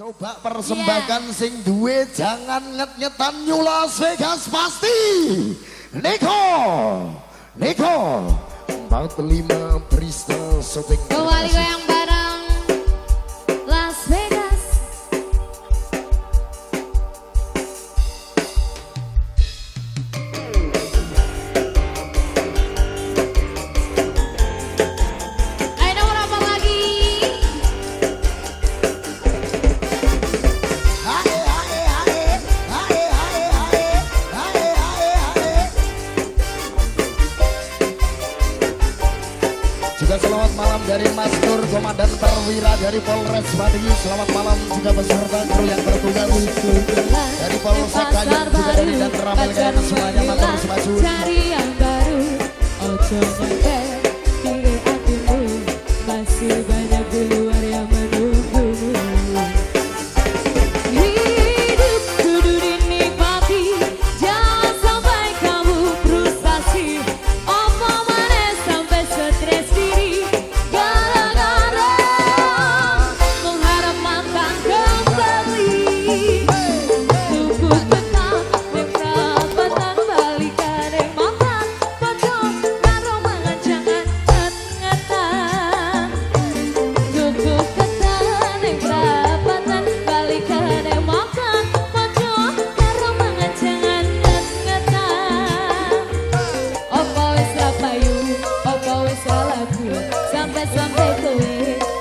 Coba persembahkan yeah. sing duwe jangan nget-ngetan New Las Vegas pasti. Neko, Neko, 45 Bristol Shooting. Kembali goyang dari Mas Nur Komandan Perwira dari Polres Madiun Selamat malam juga beserta kru yang bertugas. Dari Polsek Kayan juga dari dan Ramel semuanya matur semaju Cari yang baru. Ojo nyampe Diri hatimu Masih banyak sampai sampai way.